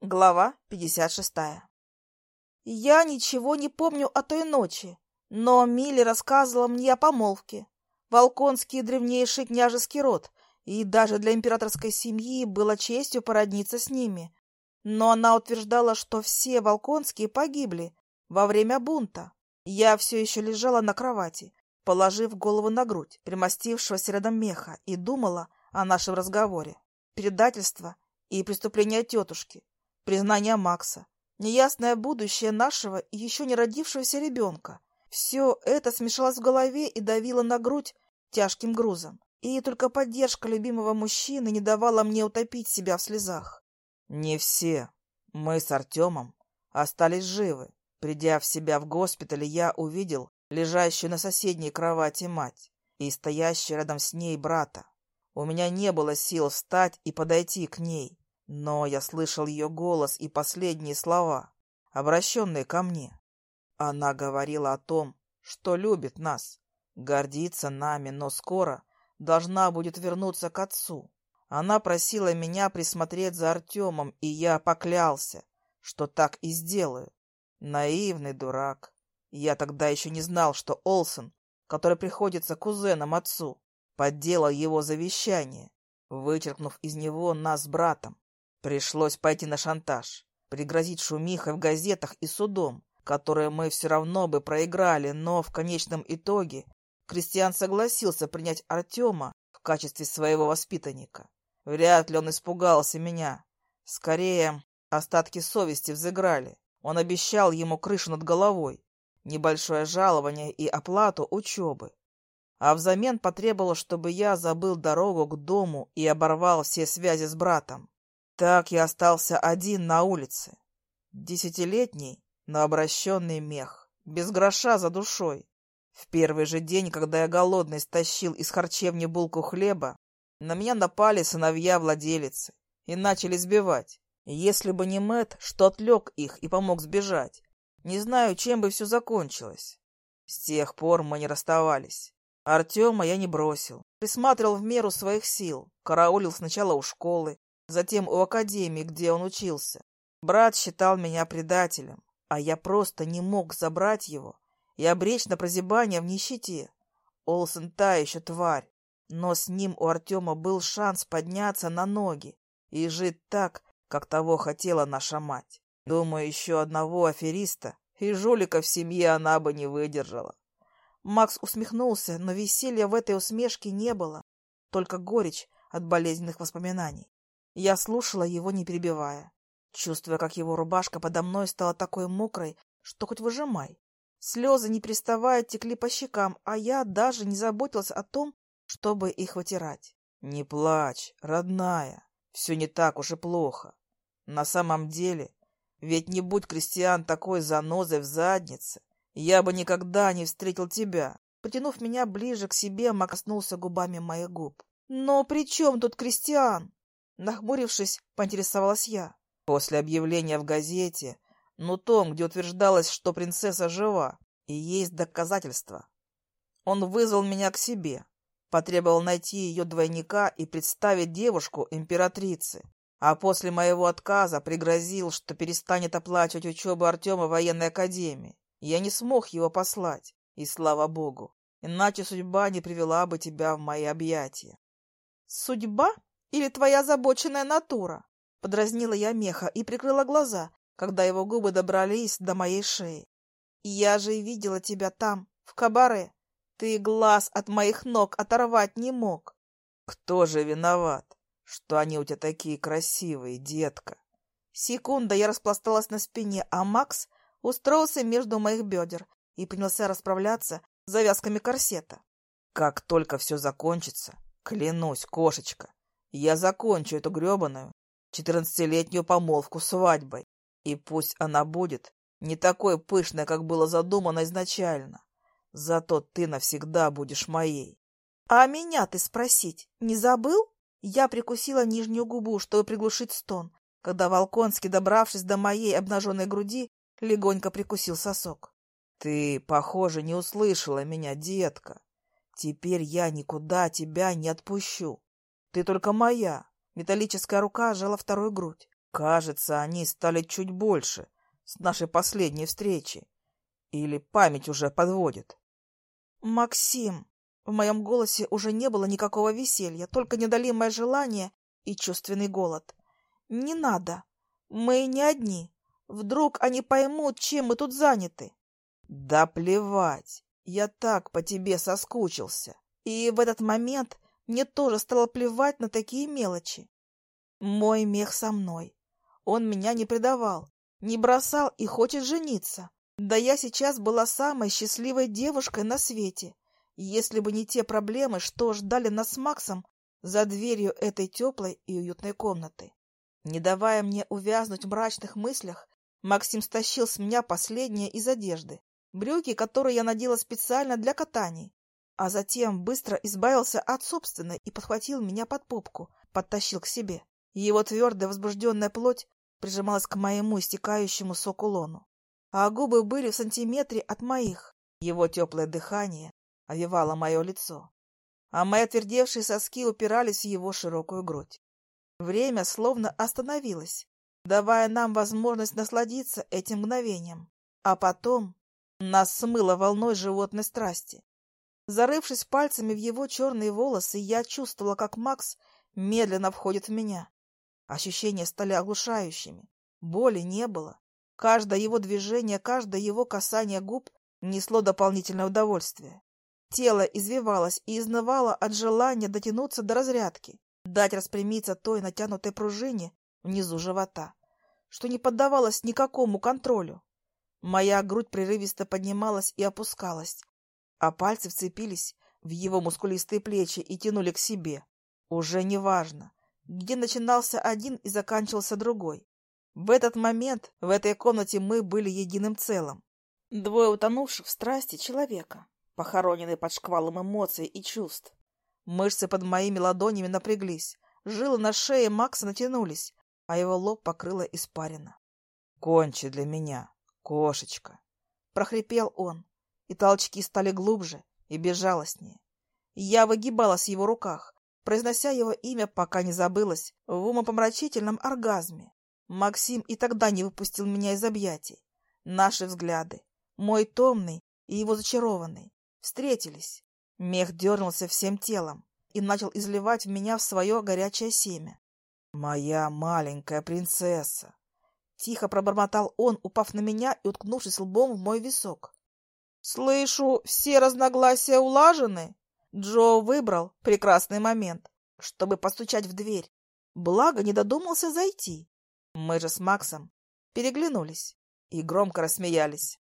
Глава 56 Я ничего не помню о той ночи, но Милли рассказывала мне о помолвке. Волконский древнейший княжеский род, и даже для императорской семьи было честью породниться с ними. Но она утверждала, что все Волконские погибли во время бунта. Я все еще лежала на кровати, положив голову на грудь, примостившегося рядом меха, и думала о нашем разговоре. Предательство и преступление тетушки, признание Макса, неясное будущее нашего еще не родившегося ребенка. Все это смешалось в голове и давило на грудь тяжким грузом. И только поддержка любимого мужчины не давала мне утопить себя в слезах. Не все. Мы с Артемом остались живы. Придя в себя в госпитале, я увидел лежащую на соседней кровати мать и стоящую рядом с ней брата. У меня не было сил встать и подойти к ней. Но я слышал ее голос и последние слова, обращенные ко мне. Она говорила о том, что любит нас, гордится нами, но скоро должна будет вернуться к отцу. Она просила меня присмотреть за Артемом, и я поклялся, что так и сделаю. Наивный дурак. Я тогда еще не знал, что Олсен, который приходится кузеном отцу, подделал его завещание, вычеркнув из него нас с братом. Пришлось пойти на шантаж, пригрозить шумихой в газетах и судом, которые мы все равно бы проиграли, но в конечном итоге Кристиан согласился принять Артема в качестве своего воспитанника. Вряд ли он испугался меня. Скорее, остатки совести взыграли. Он обещал ему крышу над головой, небольшое жалование и оплату учебы. А взамен потребовал, чтобы я забыл дорогу к дому и оборвал все связи с братом. Так я остался один на улице. Десятилетний, но обращенный мех, без гроша за душой. В первый же день, когда я голодный стащил из харчевни булку хлеба, на меня напали сыновья владелицы и начали сбивать. Если бы не Мэт, что отвлек их и помог сбежать, не знаю, чем бы все закончилось. С тех пор мы не расставались. Артема я не бросил. Присматривал в меру своих сил. Караулил сначала у школы, затем у академии, где он учился. Брат считал меня предателем, а я просто не мог забрать его и обречь на прозябание в нищете. Олсен та еще тварь, но с ним у Артема был шанс подняться на ноги и жить так, как того хотела наша мать. Думаю, еще одного афериста и жулика в семье она бы не выдержала. Макс усмехнулся, но веселья в этой усмешке не было, только горечь от болезненных воспоминаний. Я слушала его, не перебивая, чувствуя, как его рубашка подо мной стала такой мокрой, что хоть выжимай. Слезы, не приставая, текли по щекам, а я даже не заботилась о том, чтобы их вытирать. — Не плачь, родная, все не так уж и плохо. На самом деле, ведь не будь крестьян такой занозой в заднице, я бы никогда не встретил тебя. Потянув меня ближе к себе, Ма коснулся губами моих губ. — Но при чем тут крестьян? Нахмурившись, поинтересовалась я. После объявления в газете, ну том, где утверждалось, что принцесса жива, и есть доказательства. Он вызвал меня к себе, потребовал найти ее двойника и представить девушку императрице. А после моего отказа пригрозил, что перестанет оплачивать учебу Артема в военной академии. Я не смог его послать, и слава богу, иначе судьба не привела бы тебя в мои объятия. Судьба? Или твоя озабоченная натура? Подразнила я меха и прикрыла глаза, когда его губы добрались до моей шеи. Я же видела тебя там, в кабаре. Ты глаз от моих ног оторвать не мог. Кто же виноват, что они у тебя такие красивые, детка? Секунда я распласталась на спине, а Макс устроился между моих бедер и принялся расправляться завязками корсета. Как только все закончится, клянусь, кошечка, я закончу эту гребаную четырнадцатилетнюю помолвку свадьбой. И пусть она будет не такой пышной, как было задумано изначально. Зато ты навсегда будешь моей. — А меня ты спросить не забыл? Я прикусила нижнюю губу, чтобы приглушить стон, когда Волконский, добравшись до моей обнаженной груди, легонько прикусил сосок. — Ты, похоже, не услышала меня, детка. Теперь я никуда тебя не отпущу. Ты только моя. Металлическая рука сжала вторую грудь. Кажется, они стали чуть больше с нашей последней встречи. Или память уже подводит. «Максим!» В моем голосе уже не было никакого веселья, только недолимое желание и чувственный голод. «Не надо. Мы не одни. Вдруг они поймут, чем мы тут заняты?» «Да плевать. Я так по тебе соскучился». И в этот момент мне тоже стало плевать на такие мелочи. Мой мех со мной. Он меня не предавал, не бросал и хочет жениться. Да я сейчас была самой счастливой девушкой на свете, если бы не те проблемы, что ждали нас с Максом за дверью этой теплой и уютной комнаты. Не давая мне увязнуть в мрачных мыслях, Максим стащил с меня последнее из одежды, брюки, которые я надела специально для катаний, а затем быстро избавился от собственной и подхватил меня под попку, подтащил к себе. Его твердая возбужденная плоть прижималась к моему истекающему соку лону а губы были в сантиметре от моих. Его теплое дыхание овивало мое лицо, а мои отвердевшие соски упирались в его широкую грудь. Время словно остановилось, давая нам возможность насладиться этим мгновением, а потом нас смыло волной животной страсти. Зарывшись пальцами в его черные волосы, я чувствовала, как Макс медленно входит в меня. Ощущения стали оглушающими, боли не было, Каждое его движение, каждое его касание губ несло дополнительное удовольствие. Тело извивалось и изнывало от желания дотянуться до разрядки, дать распрямиться той натянутой пружине внизу живота, что не поддавалось никакому контролю. Моя грудь прерывисто поднималась и опускалась, а пальцы вцепились в его мускулистые плечи и тянули к себе. Уже не важно, где начинался один и заканчивался другой. В этот момент в этой комнате мы были единым целым. Двое утонувших в страсти человека, похороненные под шквалом эмоций и чувств. Мышцы под моими ладонями напряглись, жилы на шее Макса натянулись, а его лоб покрыло испарина. — Кончи для меня, кошечка! — прохрипел он, и толчки стали глубже и безжалостнее. Я выгибалась в его руках, произнося его имя, пока не забылась в умопомрачительном оргазме. Максим и тогда не выпустил меня из объятий. Наши взгляды, мой томный и его зачарованный, встретились. Мех дернулся всем телом и начал изливать в меня в свое горячее семя. «Моя маленькая принцесса!» Тихо пробормотал он, упав на меня и уткнувшись лбом в мой висок. «Слышу, все разногласия улажены?» Джо выбрал прекрасный момент, чтобы постучать в дверь. Благо не додумался зайти. Мы же с Максом переглянулись и громко рассмеялись.